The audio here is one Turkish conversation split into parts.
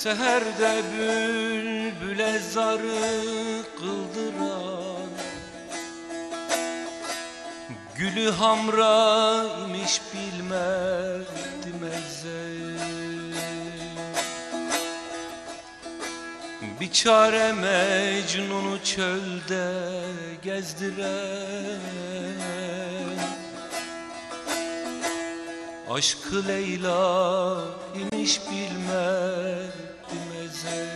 Seherde bülbüle zarı kıldıran. Gülü hamra imiş bilmezdim Bir çare Mecnun'u çölde gezdiren Aşkı Leyla imiş bilmezdim ezel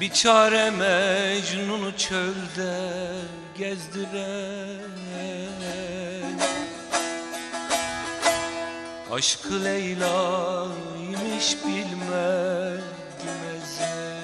Bir çare Mecnun'u çölde gezdiren. Aşkı Leyla imiş bilmezdim ezel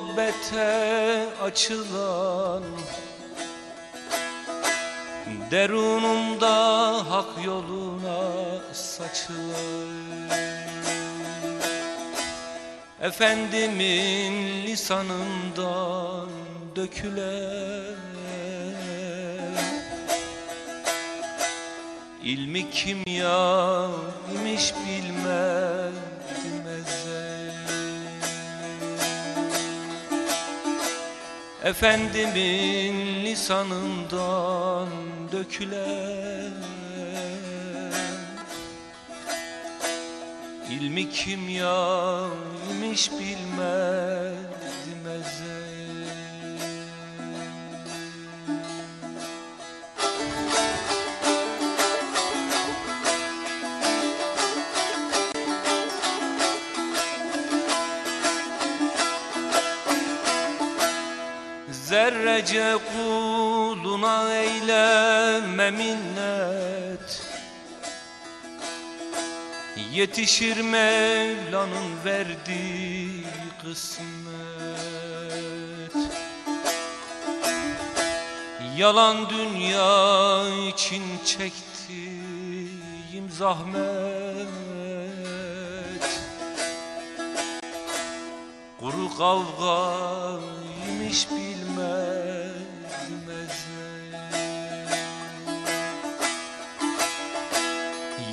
muhabbete açılan Derunumda hak yoluna saçılan Efendimin lisanından dökülen. İlmi kimya imiş bilmezdim Efendimin lisanından dökülen İlmi kimya imiş bilmezdim Zerrece kuluna eyleme minnet. Yetişir Mevla'nın verdiği kısmet. Yalan dünya için çektiğim zahmet. Kuru kavga imiş bilmezdim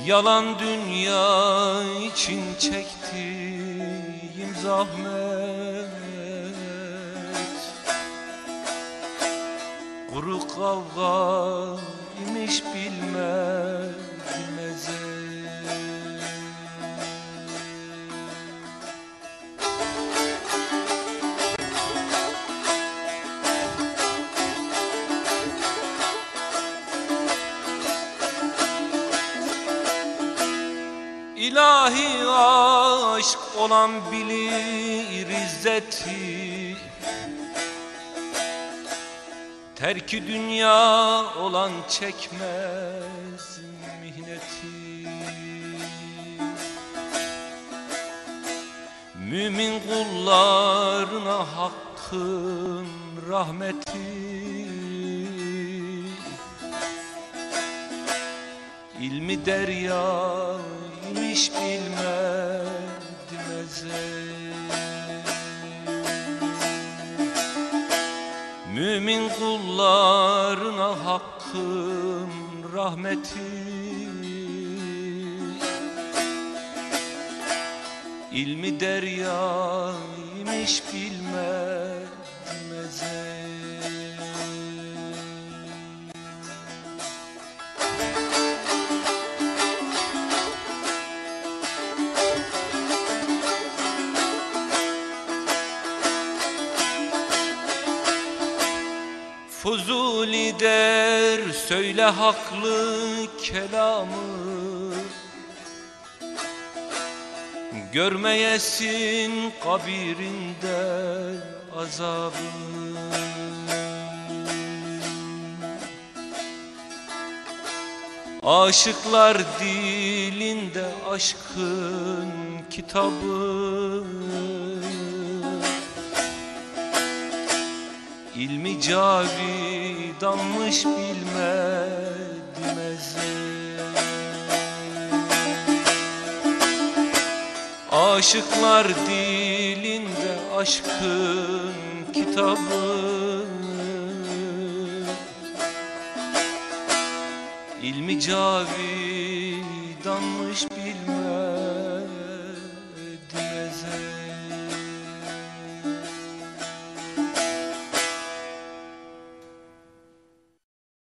Yalan dünya için çektiğim zahmet. Kuru kavga imiş bilmezdim ezel İlahi aşk olan bilir izzeti. Terki dünya olan çekmez mihneti. Mümin kullarına hakkın rahmeti. İlmi derya imiş bilmezdim ezel. Mümin kullarına hakkın rahmeti. İlmi derya imiş bilmezdim ezel Fuzuli der söyle haklı kelamı. Görmeyesin kabirinde azabı. Aşıklar dilinde aşkın kitabı İlmi Cavid danmış bilmedim ezel Aşıklar dilinde aşkın kitabı. İlmi cavidanmış bilmem